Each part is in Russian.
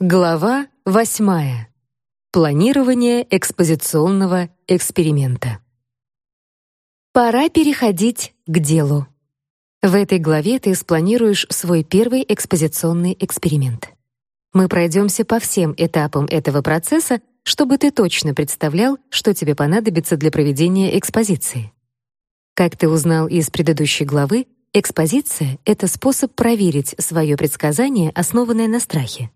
Глава восьмая. Планирование экспозиционного эксперимента. Пора переходить к делу. В этой главе ты спланируешь свой первый экспозиционный эксперимент. Мы пройдемся по всем этапам этого процесса, чтобы ты точно представлял, что тебе понадобится для проведения экспозиции. Как ты узнал из предыдущей главы, экспозиция — это способ проверить свое предсказание, основанное на страхе.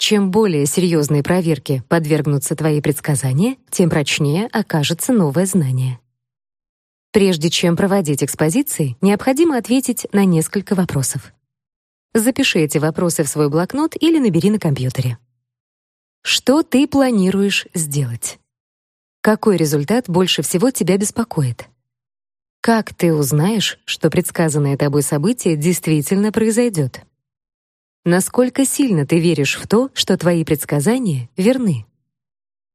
Чем более серьезной проверке подвергнутся твои предсказания, тем прочнее окажется новое знание. Прежде чем проводить экспозиции, необходимо ответить на несколько вопросов. Запиши эти вопросы в свой блокнот или набери на компьютере. Что ты планируешь сделать? Какой результат больше всего тебя беспокоит? Как ты узнаешь, что предсказанное тобой событие действительно произойдет? Насколько сильно ты веришь в то, что твои предсказания верны?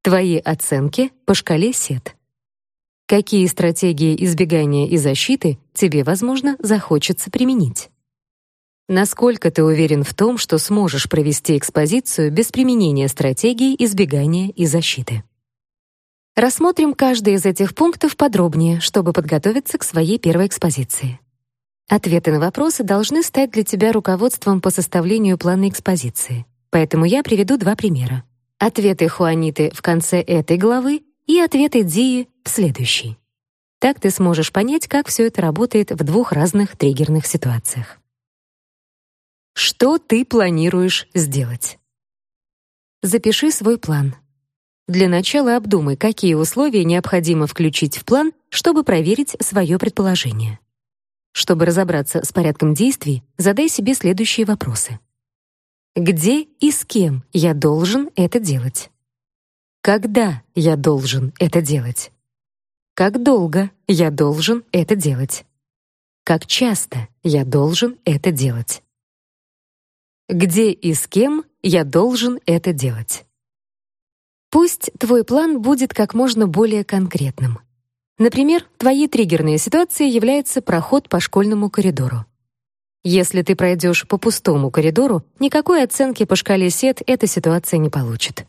Твои оценки по шкале СЕТ. Какие стратегии избегания и защиты тебе, возможно, захочется применить? Насколько ты уверен в том, что сможешь провести экспозицию без применения стратегий избегания и защиты? Рассмотрим каждый из этих пунктов подробнее, чтобы подготовиться к своей первой экспозиции. Ответы на вопросы должны стать для тебя руководством по составлению плана экспозиции. Поэтому я приведу два примера. Ответы Хуаниты в конце этой главы и ответы Дии в следующей. Так ты сможешь понять, как все это работает в двух разных триггерных ситуациях. Что ты планируешь сделать? Запиши свой план. Для начала обдумай, какие условия необходимо включить в план, чтобы проверить свое предположение. Чтобы разобраться с порядком действий, задай себе следующие вопросы. Где и с кем я должен это делать? Когда я должен это делать? Как долго я должен это делать? Как часто я должен это делать? Где и с кем я должен это делать? Пусть твой план будет как можно более конкретным. Например, твоей триггерной ситуацией является проход по школьному коридору. Если ты пройдешь по пустому коридору, никакой оценки по шкале СЕТ эта ситуация не получит.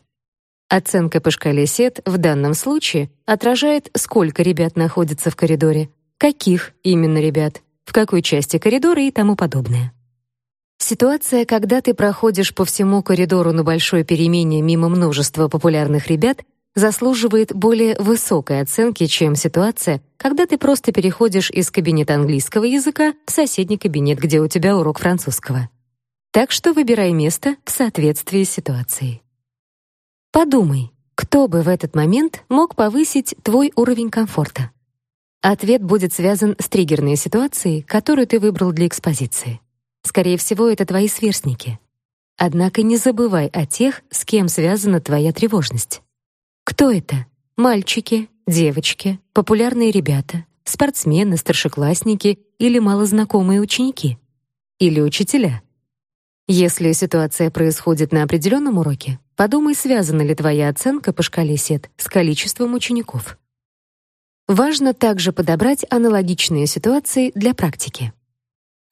Оценка по шкале СЕТ в данном случае отражает, сколько ребят находится в коридоре, каких именно ребят, в какой части коридора и тому подобное. Ситуация, когда ты проходишь по всему коридору на большой перемене мимо множества популярных ребят, заслуживает более высокой оценки, чем ситуация, когда ты просто переходишь из кабинета английского языка в соседний кабинет, где у тебя урок французского. Так что выбирай место в соответствии с ситуацией. Подумай, кто бы в этот момент мог повысить твой уровень комфорта? Ответ будет связан с триггерной ситуацией, которую ты выбрал для экспозиции. Скорее всего, это твои сверстники. Однако не забывай о тех, с кем связана твоя тревожность. Кто это? Мальчики, девочки, популярные ребята, спортсмены, старшеклассники или малознакомые ученики? Или учителя? Если ситуация происходит на определенном уроке, подумай, связана ли твоя оценка по шкале СЕТ с количеством учеников. Важно также подобрать аналогичные ситуации для практики.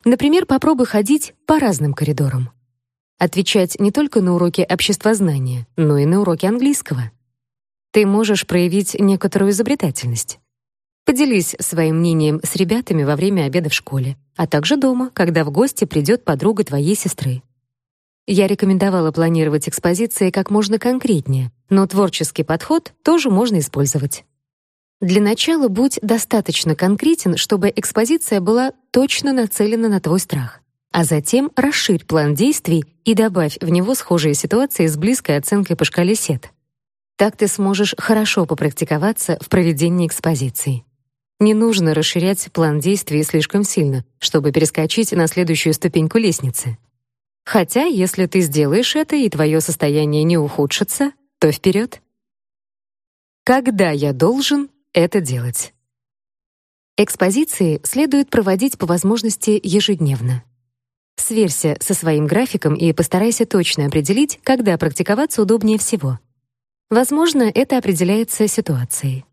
Например, попробуй ходить по разным коридорам. Отвечать не только на уроки обществознания, но и на уроки английского. Ты можешь проявить некоторую изобретательность. Поделись своим мнением с ребятами во время обеда в школе, а также дома, когда в гости придет подруга твоей сестры. Я рекомендовала планировать экспозиции как можно конкретнее, но творческий подход тоже можно использовать. Для начала будь достаточно конкретен, чтобы экспозиция была точно нацелена на твой страх. А затем расширь план действий и добавь в него схожие ситуации с близкой оценкой по шкале СЕТ. Так ты сможешь хорошо попрактиковаться в проведении экспозиции. Не нужно расширять план действий слишком сильно, чтобы перескочить на следующую ступеньку лестницы. Хотя, если ты сделаешь это и твое состояние не ухудшится, то вперед. Когда я должен это делать. Экспозиции следует проводить по возможности ежедневно. Сверься со своим графиком и постарайся точно определить, когда практиковаться удобнее всего. Возможно, это определяется ситуацией.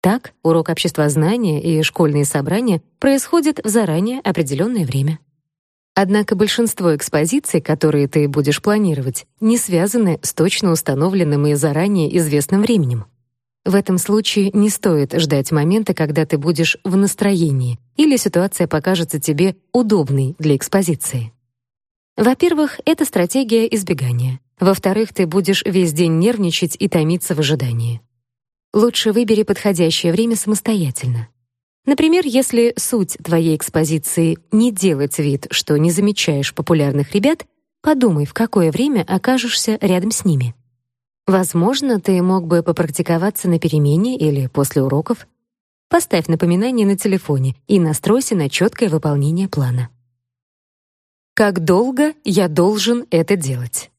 Так, урок обществознания и школьные собрания происходят в заранее определенное время. Однако большинство экспозиций, которые ты будешь планировать, не связаны с точно установленным и заранее известным временем. В этом случае не стоит ждать момента, когда ты будешь в настроении или ситуация покажется тебе удобной для экспозиции. Во-первых, это стратегия избегания. Во-вторых, ты будешь весь день нервничать и томиться в ожидании. Лучше выбери подходящее время самостоятельно. Например, если суть твоей экспозиции не делать вид, что не замечаешь популярных ребят, подумай, в какое время окажешься рядом с ними. Возможно, ты мог бы попрактиковаться на перемене или после уроков. Поставь напоминание на телефоне и настройся на четкое выполнение плана. Как долго я должен это делать?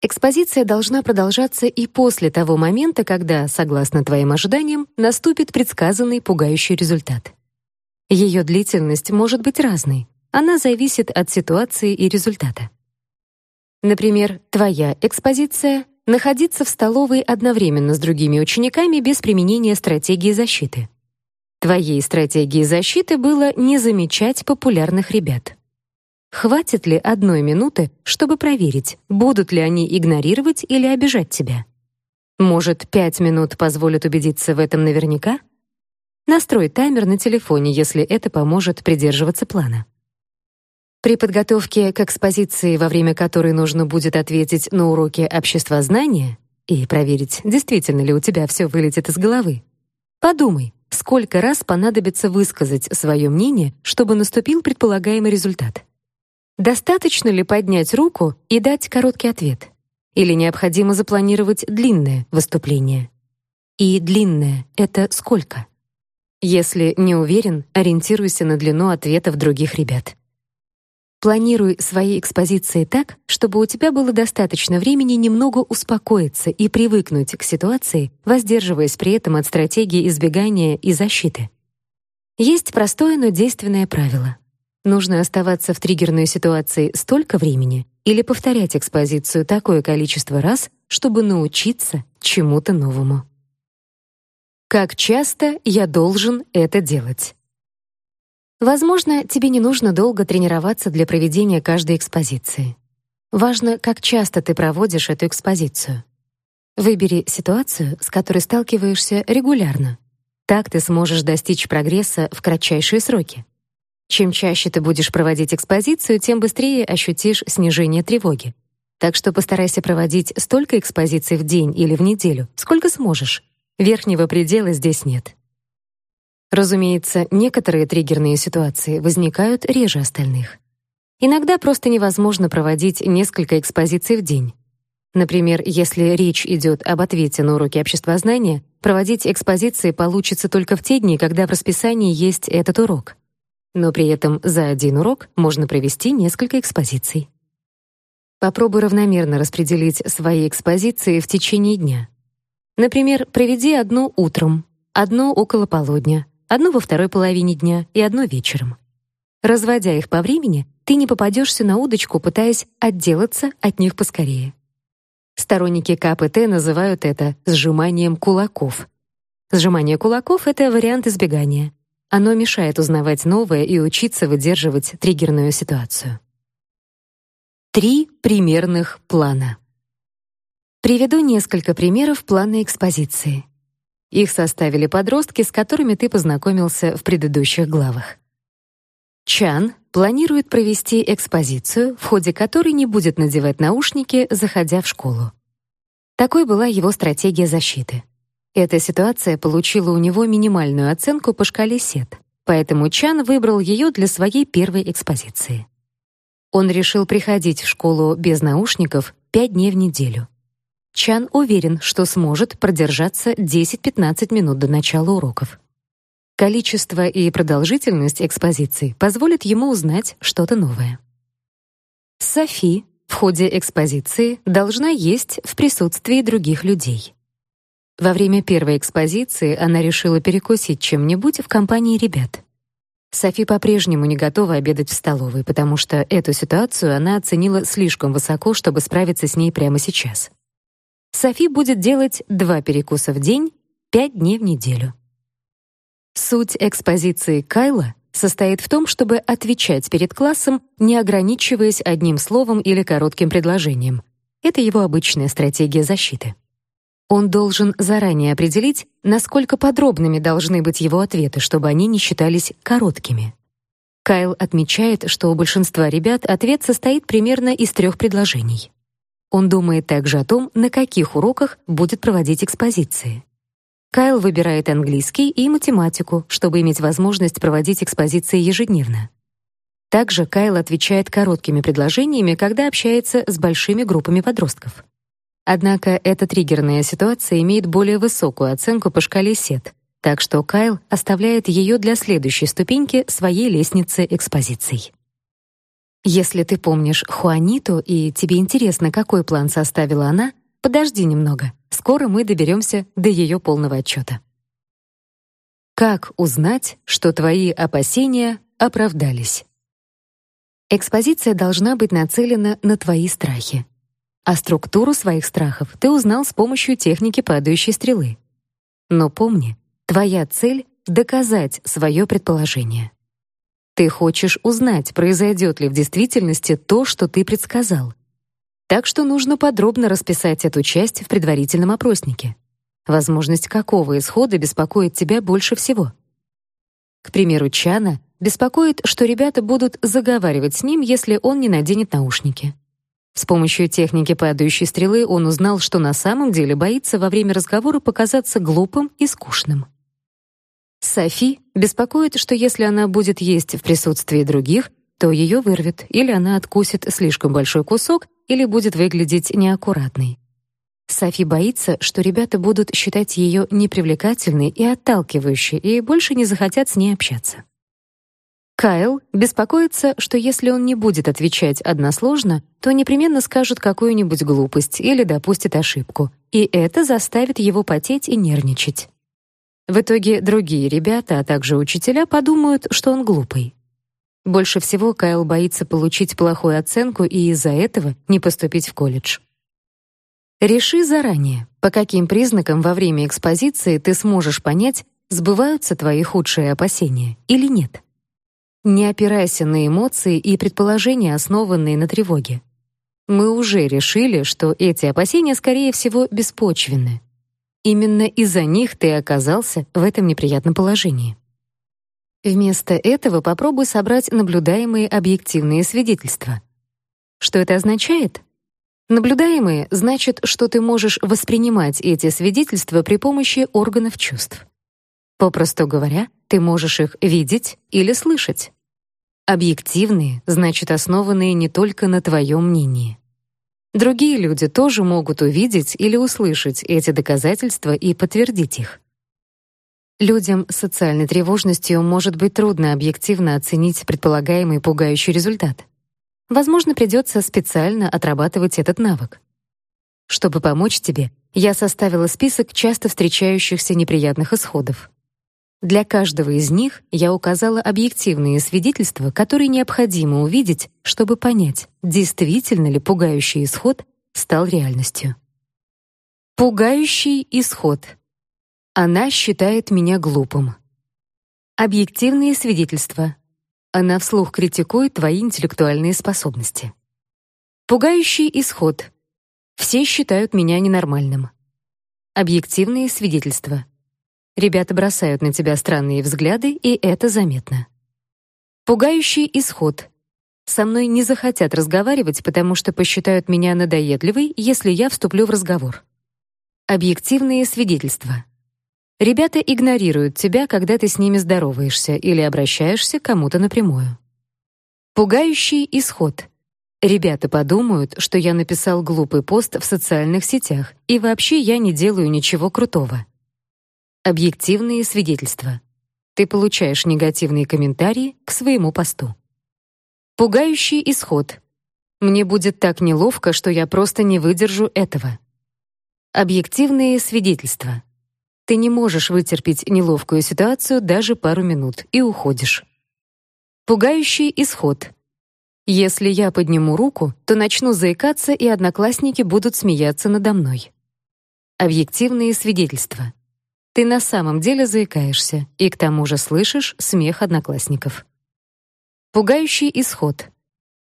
Экспозиция должна продолжаться и после того момента, когда, согласно твоим ожиданиям, наступит предсказанный пугающий результат. Ее длительность может быть разной. Она зависит от ситуации и результата. Например, твоя экспозиция — находиться в столовой одновременно с другими учениками без применения стратегии защиты. Твоей стратегией защиты было не замечать популярных ребят. Хватит ли одной минуты, чтобы проверить, будут ли они игнорировать или обижать тебя? Может, пять минут позволят убедиться в этом наверняка? Настрой таймер на телефоне, если это поможет придерживаться плана. При подготовке к экспозиции, во время которой нужно будет ответить на уроке обществознания и проверить, действительно ли у тебя все вылетит из головы, подумай, сколько раз понадобится высказать свое мнение, чтобы наступил предполагаемый результат. Достаточно ли поднять руку и дать короткий ответ? Или необходимо запланировать длинное выступление? И длинное — это сколько? Если не уверен, ориентируйся на длину ответов других ребят. Планируй свои экспозиции так, чтобы у тебя было достаточно времени немного успокоиться и привыкнуть к ситуации, воздерживаясь при этом от стратегии избегания и защиты. Есть простое, но действенное правило. Нужно оставаться в триггерной ситуации столько времени или повторять экспозицию такое количество раз, чтобы научиться чему-то новому. Как часто я должен это делать? Возможно, тебе не нужно долго тренироваться для проведения каждой экспозиции. Важно, как часто ты проводишь эту экспозицию. Выбери ситуацию, с которой сталкиваешься регулярно. Так ты сможешь достичь прогресса в кратчайшие сроки. Чем чаще ты будешь проводить экспозицию, тем быстрее ощутишь снижение тревоги. Так что постарайся проводить столько экспозиций в день или в неделю, сколько сможешь. Верхнего предела здесь нет. Разумеется, некоторые триггерные ситуации возникают реже остальных. Иногда просто невозможно проводить несколько экспозиций в день. Например, если речь идет об ответе на уроки обществознания, проводить экспозиции получится только в те дни, когда в расписании есть этот урок но при этом за один урок можно провести несколько экспозиций. Попробуй равномерно распределить свои экспозиции в течение дня. Например, проведи одну утром, одну около полудня, одну во второй половине дня и одну вечером. Разводя их по времени, ты не попадешься на удочку, пытаясь отделаться от них поскорее. Сторонники КПТ называют это сжиманием кулаков. Сжимание кулаков — это вариант избегания. Оно мешает узнавать новое и учиться выдерживать триггерную ситуацию. Три примерных плана. Приведу несколько примеров плана экспозиции. Их составили подростки, с которыми ты познакомился в предыдущих главах. Чан планирует провести экспозицию, в ходе которой не будет надевать наушники, заходя в школу. Такой была его стратегия защиты. Эта ситуация получила у него минимальную оценку по шкале СЕТ, поэтому Чан выбрал ее для своей первой экспозиции. Он решил приходить в школу без наушников пять дней в неделю. Чан уверен, что сможет продержаться 10-15 минут до начала уроков. Количество и продолжительность экспозиции позволят ему узнать что-то новое. Софи в ходе экспозиции должна есть в присутствии других людей. Во время первой экспозиции она решила перекусить чем-нибудь в компании ребят. Софи по-прежнему не готова обедать в столовой, потому что эту ситуацию она оценила слишком высоко, чтобы справиться с ней прямо сейчас. Софи будет делать два перекуса в день, пять дней в неделю. Суть экспозиции Кайла состоит в том, чтобы отвечать перед классом, не ограничиваясь одним словом или коротким предложением. Это его обычная стратегия защиты. Он должен заранее определить, насколько подробными должны быть его ответы, чтобы они не считались короткими. Кайл отмечает, что у большинства ребят ответ состоит примерно из трех предложений. Он думает также о том, на каких уроках будет проводить экспозиции. Кайл выбирает английский и математику, чтобы иметь возможность проводить экспозиции ежедневно. Также Кайл отвечает короткими предложениями, когда общается с большими группами подростков. Однако эта триггерная ситуация имеет более высокую оценку по шкале SET, так что Кайл оставляет ее для следующей ступеньки своей лестницы экспозиций. Если ты помнишь Хуаниту и тебе интересно, какой план составила она, подожди немного. Скоро мы доберемся до ее полного отчета. Как узнать, что твои опасения оправдались? Экспозиция должна быть нацелена на твои страхи. А структуру своих страхов ты узнал с помощью техники падающей стрелы. Но помни, твоя цель — доказать свое предположение. Ты хочешь узнать, произойдет ли в действительности то, что ты предсказал. Так что нужно подробно расписать эту часть в предварительном опроснике. Возможность какого исхода беспокоит тебя больше всего? К примеру, Чана беспокоит, что ребята будут заговаривать с ним, если он не наденет наушники. С помощью техники падающей стрелы он узнал, что на самом деле боится во время разговора показаться глупым и скучным. Софи беспокоит, что если она будет есть в присутствии других, то ее вырвет, или она откусит слишком большой кусок, или будет выглядеть неаккуратной. Софи боится, что ребята будут считать ее непривлекательной и отталкивающей и больше не захотят с ней общаться. Кайл беспокоится, что если он не будет отвечать односложно, то непременно скажет какую-нибудь глупость или допустит ошибку, и это заставит его потеть и нервничать. В итоге другие ребята, а также учителя подумают, что он глупый. Больше всего Кайл боится получить плохую оценку и из-за этого не поступить в колледж. Реши заранее, по каким признакам во время экспозиции ты сможешь понять, сбываются твои худшие опасения или нет. Не опирайся на эмоции и предположения, основанные на тревоге. Мы уже решили, что эти опасения, скорее всего, беспочвенны. Именно из-за них ты оказался в этом неприятном положении. Вместо этого попробуй собрать наблюдаемые объективные свидетельства. Что это означает? Наблюдаемые значит, что ты можешь воспринимать эти свидетельства при помощи органов чувств. Попросту говоря, ты можешь их видеть или слышать. Объективные значит основанные не только на твоем мнении. Другие люди тоже могут увидеть или услышать эти доказательства и подтвердить их. Людям с социальной тревожностью может быть трудно объективно оценить предполагаемый пугающий результат. Возможно, придется специально отрабатывать этот навык. Чтобы помочь тебе, я составила список часто встречающихся неприятных исходов. Для каждого из них я указала объективные свидетельства, которые необходимо увидеть, чтобы понять, действительно ли пугающий исход стал реальностью. Пугающий исход. Она считает меня глупым. Объективные свидетельства. Она вслух критикует твои интеллектуальные способности. Пугающий исход. Все считают меня ненормальным. Объективные свидетельства. Ребята бросают на тебя странные взгляды, и это заметно. Пугающий исход. Со мной не захотят разговаривать, потому что посчитают меня надоедливой, если я вступлю в разговор. Объективные свидетельства. Ребята игнорируют тебя, когда ты с ними здороваешься или обращаешься к кому-то напрямую. Пугающий исход. Ребята подумают, что я написал глупый пост в социальных сетях, и вообще я не делаю ничего крутого. Объективные свидетельства. Ты получаешь негативные комментарии к своему посту. Пугающий исход. Мне будет так неловко, что я просто не выдержу этого. Объективные свидетельства. Ты не можешь вытерпеть неловкую ситуацию даже пару минут и уходишь. Пугающий исход. Если я подниму руку, то начну заикаться, и одноклассники будут смеяться надо мной. Объективные свидетельства. Ты на самом деле заикаешься и к тому же слышишь смех одноклассников. Пугающий исход.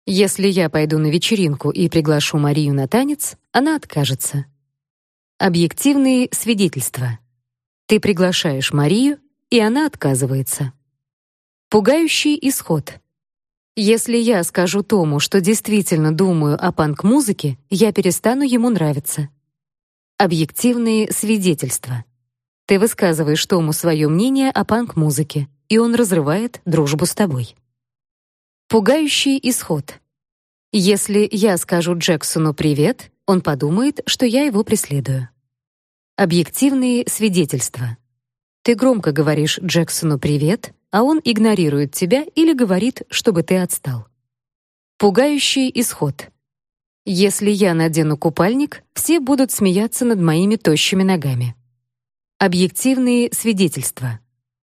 Если я пойду на вечеринку и приглашу Марию на танец, она откажется. Объективные свидетельства. Ты приглашаешь Марию, и она отказывается. Пугающий исход. Если я скажу Тому, что действительно думаю о панк-музыке, я перестану ему нравиться. Объективные свидетельства. Ты высказываешь Тому свое мнение о панк-музыке, и он разрывает дружбу с тобой. Пугающий исход. Если я скажу Джексону привет, он подумает, что я его преследую. Объективные свидетельства. Ты громко говоришь Джексону привет, а он игнорирует тебя или говорит, чтобы ты отстал. Пугающий исход. Если я надену купальник, все будут смеяться над моими тощими ногами. Объективные свидетельства.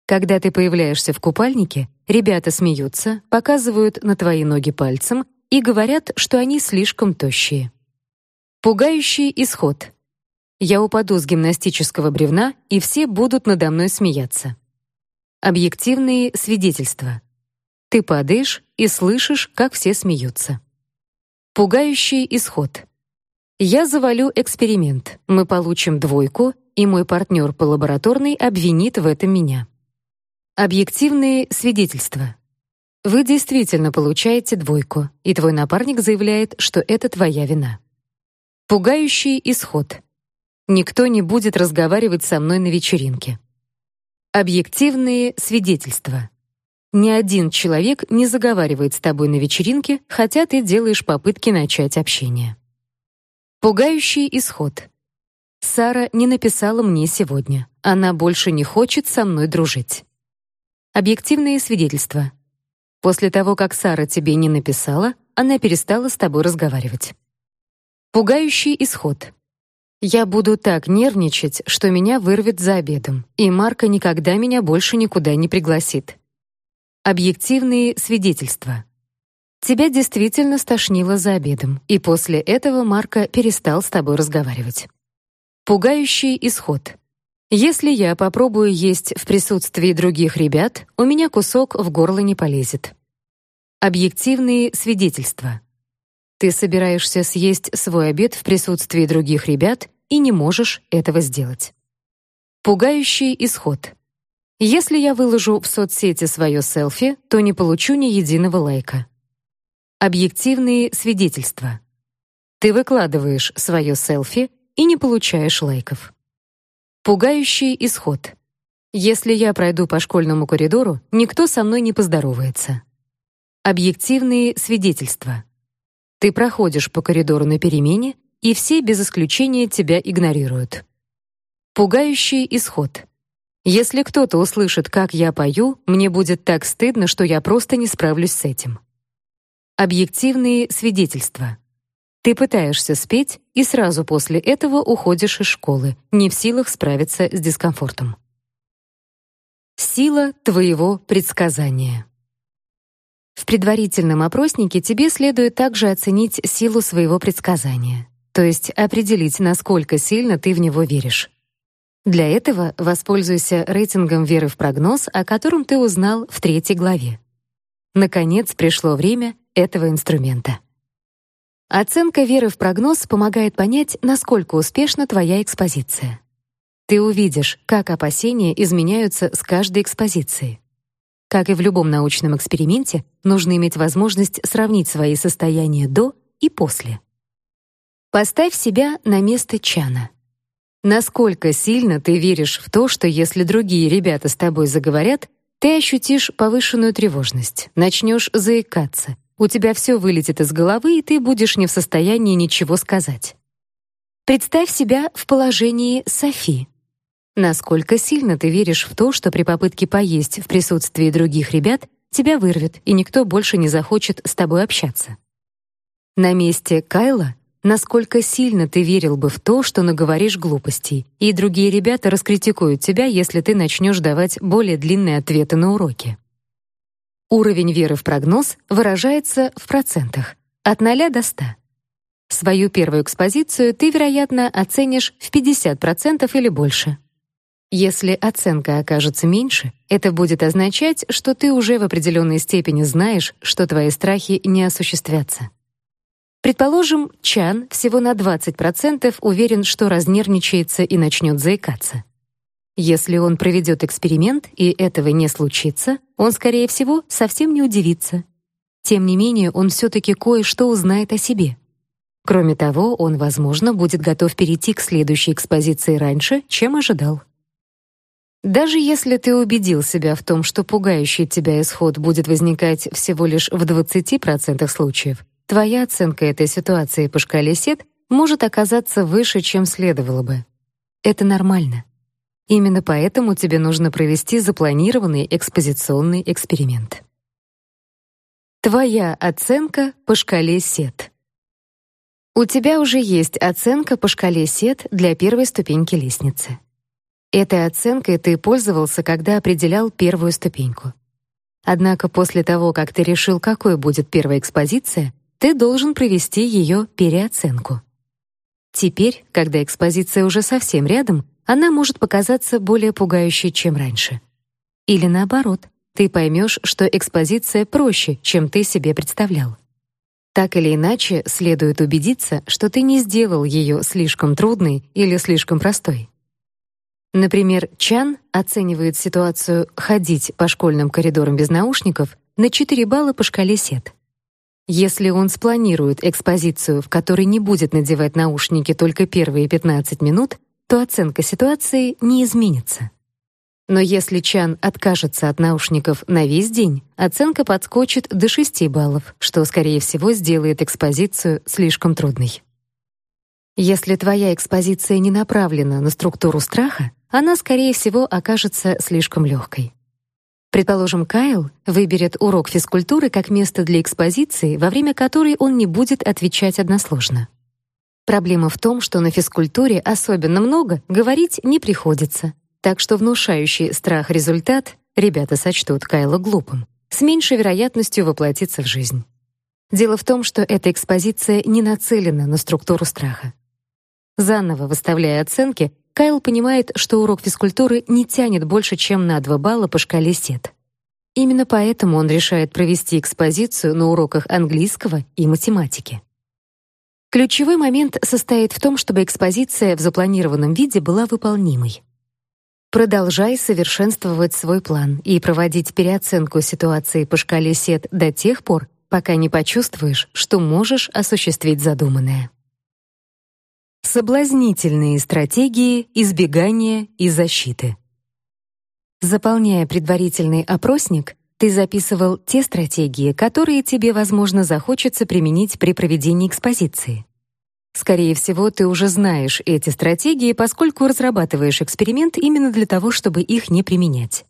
Когда ты появляешься в купальнике, ребята смеются, показывают на твои ноги пальцем и говорят, что они слишком тощие. Пугающий исход. Я упаду с гимнастического бревна, и все будут надо мной смеяться. Объективные свидетельства. Ты падаешь и слышишь, как все смеются. Пугающий исход. Я завалю эксперимент. Мы получим двойку, и мой партнер по лабораторной обвинит в этом меня. Объективные свидетельства. Вы действительно получаете двойку, и твой напарник заявляет, что это твоя вина. Пугающий исход. Никто не будет разговаривать со мной на вечеринке. Объективные свидетельства. Ни один человек не заговаривает с тобой на вечеринке, хотя ты делаешь попытки начать общение. Пугающий исход. Сара не написала мне сегодня. Она больше не хочет со мной дружить. Объективные свидетельства. После того, как Сара тебе не написала, она перестала с тобой разговаривать. Пугающий исход. Я буду так нервничать, что меня вырвет за обедом, и Марка никогда меня больше никуда не пригласит. Объективные свидетельства. Тебя действительно стошнило за обедом, и после этого Марка перестал с тобой разговаривать. Пугающий исход. Если я попробую есть в присутствии других ребят, у меня кусок в горло не полезет. Объективные свидетельства. Ты собираешься съесть свой обед в присутствии других ребят и не можешь этого сделать. Пугающий исход. Если я выложу в соцсети свое селфи, то не получу ни единого лайка. Объективные свидетельства. Ты выкладываешь свое селфи, и не получаешь лайков. Пугающий исход. Если я пройду по школьному коридору, никто со мной не поздоровается. Объективные свидетельства. Ты проходишь по коридору на перемене, и все без исключения тебя игнорируют. Пугающий исход. Если кто-то услышит, как я пою, мне будет так стыдно, что я просто не справлюсь с этим. Объективные свидетельства. Ты пытаешься спеть и сразу после этого уходишь из школы, не в силах справиться с дискомфортом. Сила твоего предсказания. В предварительном опроснике тебе следует также оценить силу своего предсказания, то есть определить, насколько сильно ты в него веришь. Для этого воспользуйся рейтингом веры в прогноз, о котором ты узнал в третьей главе. Наконец пришло время этого инструмента. Оценка веры в прогноз помогает понять, насколько успешна твоя экспозиция. Ты увидишь, как опасения изменяются с каждой экспозицией. Как и в любом научном эксперименте, нужно иметь возможность сравнить свои состояния до и после. Поставь себя на место Чана. Насколько сильно ты веришь в то, что если другие ребята с тобой заговорят, ты ощутишь повышенную тревожность, начнешь заикаться, у тебя все вылетит из головы, и ты будешь не в состоянии ничего сказать. Представь себя в положении Софи. Насколько сильно ты веришь в то, что при попытке поесть в присутствии других ребят тебя вырвет, и никто больше не захочет с тобой общаться? На месте Кайла насколько сильно ты верил бы в то, что наговоришь глупостей, и другие ребята раскритикуют тебя, если ты начнешь давать более длинные ответы на уроки. Уровень веры в прогноз выражается в процентах от 0 до 100. Свою первую экспозицию ты, вероятно, оценишь в 50% или больше. Если оценка окажется меньше, это будет означать, что ты уже в определенной степени знаешь, что твои страхи не осуществятся. Предположим, Чан всего на 20% уверен, что разнервничается и начнет заикаться. Если он проведет эксперимент и этого не случится, он скорее всего совсем не удивится. Тем не менее, он все таки кое-что узнает о себе. Кроме того, он, возможно, будет готов перейти к следующей экспозиции раньше, чем ожидал. Даже если ты убедил себя в том, что пугающий тебя исход будет возникать всего лишь в 20% случаев, твоя оценка этой ситуации по шкале СЕТ может оказаться выше, чем следовало бы. Это нормально. Именно поэтому тебе нужно провести запланированный экспозиционный эксперимент. Твоя оценка по шкале СЕТ. У тебя уже есть оценка по шкале СЕТ для первой ступеньки лестницы. Этой оценкой ты пользовался, когда определял первую ступеньку. Однако после того, как ты решил, какой будет первая экспозиция, ты должен провести ее переоценку. Теперь, когда экспозиция уже совсем рядом, она может показаться более пугающей, чем раньше. Или наоборот, ты поймешь, что экспозиция проще, чем ты себе представлял. Так или иначе, следует убедиться, что ты не сделал ее слишком трудной или слишком простой. Например, Чан оценивает ситуацию ходить по школьным коридорам без наушников на 4 балла по шкале СЕТ. Если он спланирует экспозицию, в которой не будет надевать наушники только первые 15 минут, то оценка ситуации не изменится. Но если Чан откажется от наушников на весь день, оценка подскочит до 6 баллов, что скорее всего сделает экспозицию слишком трудной. Если твоя экспозиция не направлена на структуру страха, она, скорее всего, окажется слишком легкой. Предположим, Кайл выберет урок физкультуры как место для экспозиции, во время которой он не будет отвечать односложно. Проблема в том, что на физкультуре особенно много говорить не приходится, так что внушающий страх результат ребята сочтут Кайла глупым, с меньшей вероятностью воплотится в жизнь. Дело в том, что эта экспозиция не нацелена на структуру страха. Заново выставляя оценки, Кайл понимает, что урок физкультуры не тянет больше, чем на 2 балла по шкале СЕТ. Именно поэтому он решает провести экспозицию на уроках английского и математики. Ключевой момент состоит в том, чтобы экспозиция в запланированном виде была выполнимой. Продолжай совершенствовать свой план и проводить переоценку ситуации по шкале СЕТ до тех пор, пока не почувствуешь, что можешь осуществить задуманное. Соблазнительные стратегии избегания и защиты. Заполняя предварительный опросник, ты записывал те стратегии, которые тебе, возможно, захочется применить при проведении экспозиции. Скорее всего, ты уже знаешь эти стратегии, поскольку разрабатываешь эксперимент именно для того, чтобы их не применять.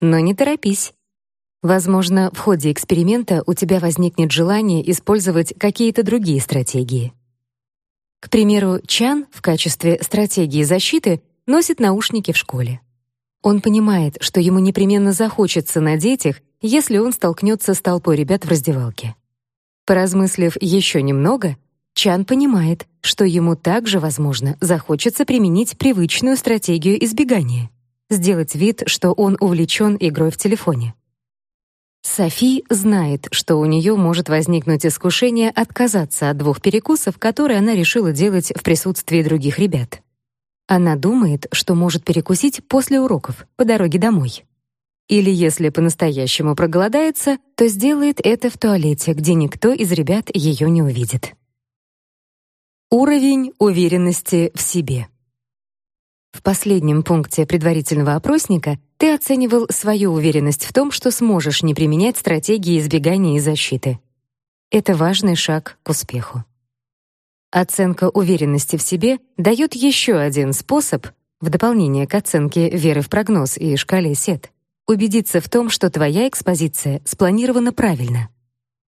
Но не торопись. Возможно, в ходе эксперимента у тебя возникнет желание использовать какие-то другие стратегии. К примеру, Чан в качестве стратегии защиты носит наушники в школе. Он понимает, что ему непременно захочется надеть их, если он столкнется с толпой ребят в раздевалке. Поразмыслив еще немного, Чан понимает, что ему также, возможно, захочется применить привычную стратегию избегания — сделать вид, что он увлечен игрой в телефоне. Софи знает, что у нее может возникнуть искушение отказаться от двух перекусов, которые она решила делать в присутствии других ребят. Она думает, что может перекусить после уроков, по дороге домой. Или если по-настоящему проголодается, то сделает это в туалете, где никто из ребят ее не увидит. Уровень уверенности в себе. В последнем пункте предварительного опросника ты оценивал свою уверенность в том, что сможешь не применять стратегии избегания и защиты. Это важный шаг к успеху. Оценка уверенности в себе дает еще один способ, в дополнение к оценке веры в прогноз и шкале СЕТ, убедиться в том, что твоя экспозиция спланирована правильно.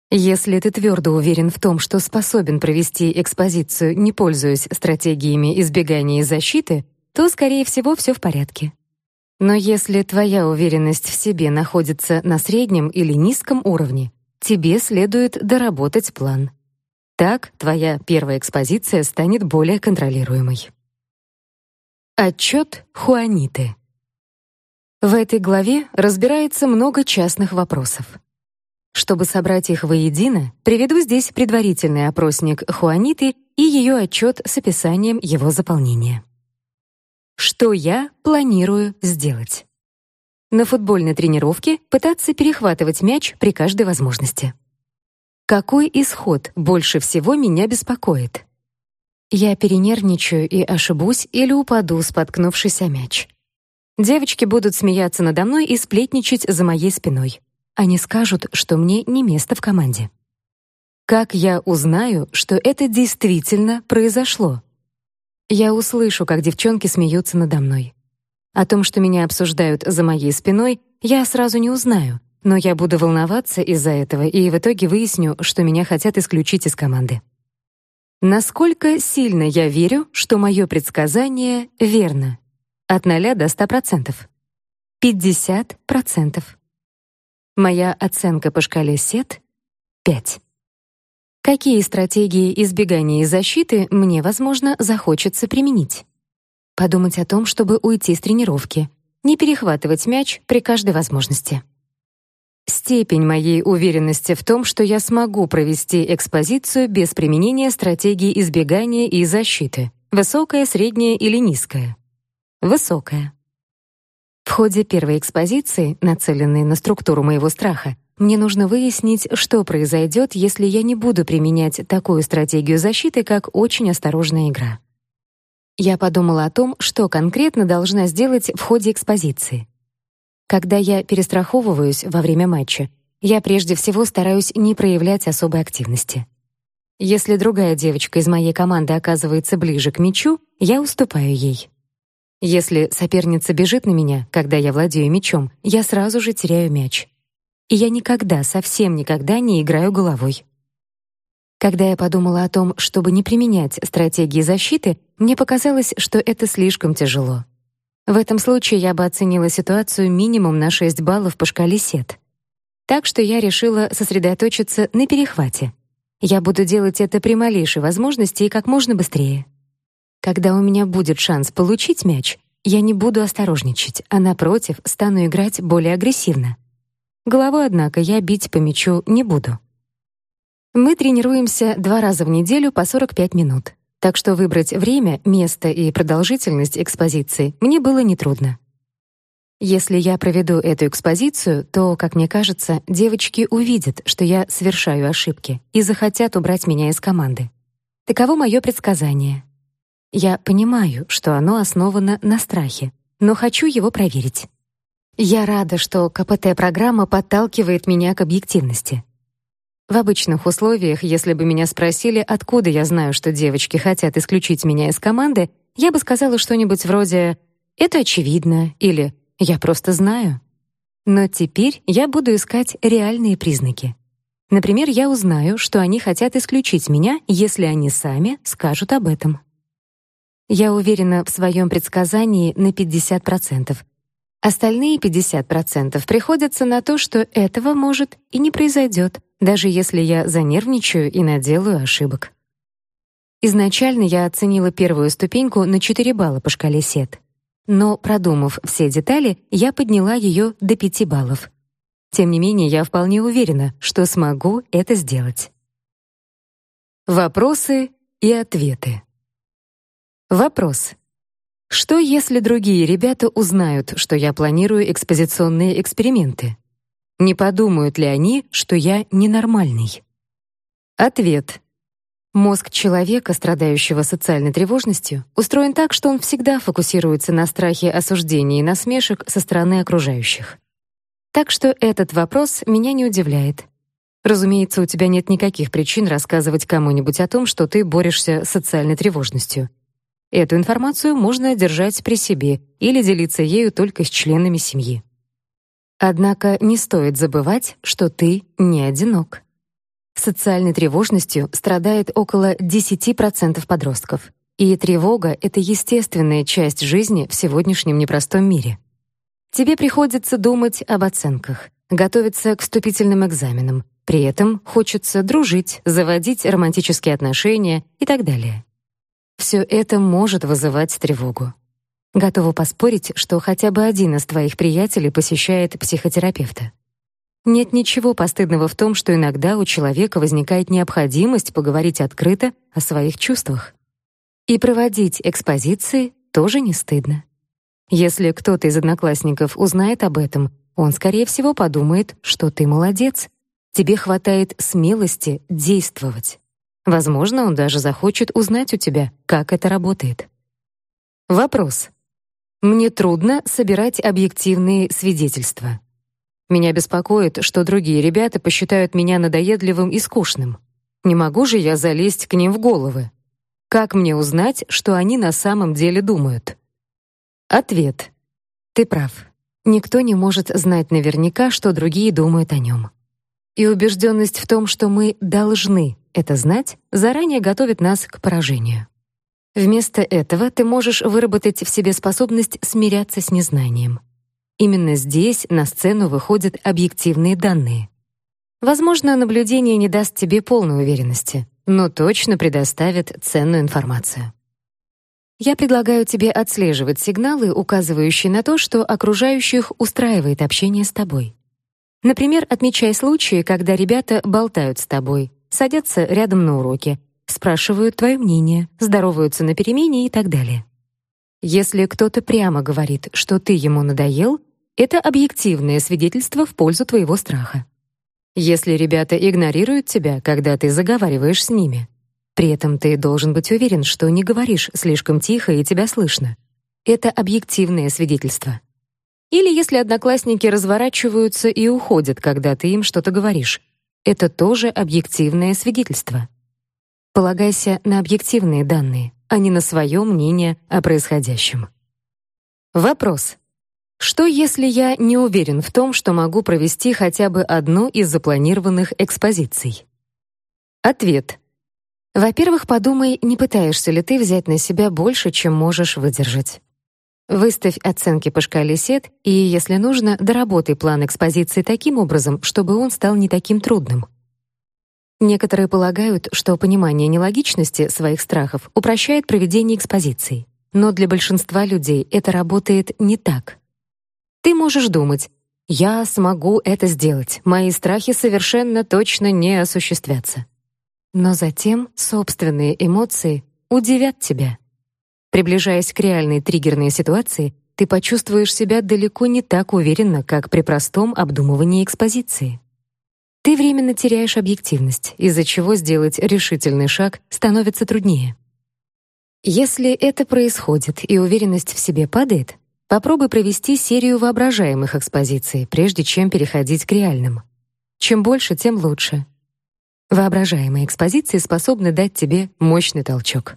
Если ты твердо уверен в том, что способен провести экспозицию, не пользуясь стратегиями избегания и защиты, то, скорее всего, все в порядке. Но если твоя уверенность в себе находится на среднем или низком уровне, тебе следует доработать план. Так твоя первая экспозиция станет более контролируемой. Отчет Хуаниты. В этой главе разбирается много частных вопросов. Чтобы собрать их воедино, приведу здесь предварительный опросник Хуаниты и ее отчет с описанием его заполнения. Что я планирую сделать? На футбольной тренировке пытаться перехватывать мяч при каждой возможности. Какой исход больше всего меня беспокоит? Я перенервничаю и ошибусь или упаду, споткнувшись о мяч. Девочки будут смеяться надо мной и сплетничать за моей спиной. Они скажут, что мне не место в команде. Как я узнаю, что это действительно произошло? Я услышу, как девчонки смеются надо мной. О том, что меня обсуждают за моей спиной, я сразу не узнаю, но я буду волноваться из-за этого и в итоге выясню, что меня хотят исключить из команды. Насколько сильно я верю, что мое предсказание верно? От 0 до 100%. 50%. Моя оценка по шкале СЕТ — 5. Какие стратегии избегания и защиты мне, возможно, захочется применить? Подумать о том, чтобы уйти с тренировки, не перехватывать мяч при каждой возможности. Степень моей уверенности в том, что я смогу провести экспозицию без применения стратегии избегания и защиты. Высокая, средняя или низкая? Высокая. В ходе первой экспозиции, нацеленной на структуру моего страха, мне нужно выяснить, что произойдет, если я не буду применять такую стратегию защиты, как очень осторожная игра. Я подумала о том, что конкретно должна сделать в ходе экспозиции. Когда я перестраховываюсь во время матча, я прежде всего стараюсь не проявлять особой активности. Если другая девочка из моей команды оказывается ближе к мячу, я уступаю ей. Если соперница бежит на меня, когда я владею мячом, я сразу же теряю мяч. И я никогда, совсем никогда не играю головой. Когда я подумала о том, чтобы не применять стратегии защиты, мне показалось, что это слишком тяжело. В этом случае я бы оценила ситуацию минимум на 6 баллов по шкале СЕТ. Так что я решила сосредоточиться на перехвате. Я буду делать это при малейшей возможности и как можно быстрее. Когда у меня будет шанс получить мяч, я не буду осторожничать, а напротив, стану играть более агрессивно. Головой, однако, я бить по мячу не буду. Мы тренируемся два раза в неделю по 45 минут. Так что выбрать время, место и продолжительность экспозиции мне было нетрудно. Если я проведу эту экспозицию, то, как мне кажется, девочки увидят, что я совершаю ошибки и захотят убрать меня из команды. Таково мое предсказание. Я понимаю, что оно основано на страхе, но хочу его проверить. Я рада, что КПТ-программа подталкивает меня к объективности. В обычных условиях, если бы меня спросили, откуда я знаю, что девочки хотят исключить меня из команды, я бы сказала что-нибудь вроде «это очевидно» или «я просто знаю». Но теперь я буду искать реальные признаки. Например, я узнаю, что они хотят исключить меня, если они сами скажут об этом. Я уверена в своем предсказании на 50%. Остальные 50% приходятся на то, что этого может и не произойдет даже если я занервничаю и наделаю ошибок. Изначально я оценила первую ступеньку на 4 балла по шкале СЕТ. Но, продумав все детали, я подняла ее до 5 баллов. Тем не менее, я вполне уверена, что смогу это сделать. Вопросы и ответы. Вопрос. Что если другие ребята узнают, что я планирую экспозиционные эксперименты? Не подумают ли они, что я ненормальный? Ответ. Мозг человека, страдающего социальной тревожностью, устроен так, что он всегда фокусируется на страхе осуждения и насмешек со стороны окружающих. Так что этот вопрос меня не удивляет. Разумеется, у тебя нет никаких причин рассказывать кому-нибудь о том, что ты борешься с социальной тревожностью. Эту информацию можно держать при себе или делиться ею только с членами семьи. Однако не стоит забывать, что ты не одинок. Социальной тревожностью страдает около 10% подростков. И тревога — это естественная часть жизни в сегодняшнем непростом мире. Тебе приходится думать об оценках, готовиться к вступительным экзаменам. При этом хочется дружить, заводить романтические отношения и так далее. Все это может вызывать тревогу. Готова поспорить, что хотя бы один из твоих приятелей посещает психотерапевта. Нет ничего постыдного в том, что иногда у человека возникает необходимость поговорить открыто о своих чувствах. И проводить экспозиции тоже не стыдно. Если кто-то из одноклассников узнает об этом, он, скорее всего, подумает, что ты молодец. Тебе хватает смелости действовать. Возможно, он даже захочет узнать у тебя, как это работает. Вопрос. Мне трудно собирать объективные свидетельства. Меня беспокоит, что другие ребята посчитают меня надоедливым и скучным. Не могу же я залезть к ним в головы. Как мне узнать, что они на самом деле думают? Ответ. Ты прав. Никто не может знать наверняка, что другие думают о нем. И убежденность в том, что мы должны это знать, заранее готовит нас к поражению. Вместо этого ты можешь выработать в себе способность смиряться с незнанием. Именно здесь на сцену выходят объективные данные. Возможно, наблюдение не даст тебе полной уверенности, но точно предоставит ценную информацию. Я предлагаю тебе отслеживать сигналы, указывающие на то, что окружающих устраивает общение с тобой. Например, отмечай случаи, когда ребята болтают с тобой, садятся рядом на уроке, спрашивают твое мнение, здороваются на перемене и так далее. Если кто-то прямо говорит, что ты ему надоел, это объективное свидетельство в пользу твоего страха. Если ребята игнорируют тебя, когда ты заговариваешь с ними, при этом ты должен быть уверен, что не говоришь слишком тихо и тебя слышно. Это объективное свидетельство. Или если одноклассники разворачиваются и уходят, когда ты им что-то говоришь, это тоже объективное свидетельство. Полагайся на объективные данные, а не на свое мнение о происходящем. Вопрос. Что если я не уверен в том, что могу провести хотя бы одну из запланированных экспозиций? Ответ. Во-первых, подумай, не пытаешься ли ты взять на себя больше, чем можешь выдержать. Выставь оценки по шкале СЕТ и, если нужно, доработай план экспозиции таким образом, чтобы он стал не таким трудным. Некоторые полагают, что понимание нелогичности своих страхов упрощает проведение экспозиций. Но для большинства людей это работает не так. Ты можешь думать: "Я смогу это сделать. Мои страхи совершенно точно не осуществятся". Но затем собственные эмоции удивят тебя. Приближаясь к реальной триггерной ситуации, ты почувствуешь себя далеко не так уверенно, как при простом обдумывании экспозиции. Ты временно теряешь объективность, из-за чего сделать решительный шаг становится труднее. Если это происходит и уверенность в себе падает, попробуй провести серию воображаемых экспозиций, прежде чем переходить к реальным. Чем больше, тем лучше. Воображаемые экспозиции способны дать тебе мощный толчок.